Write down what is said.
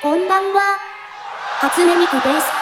こんばんは。初音ミクです。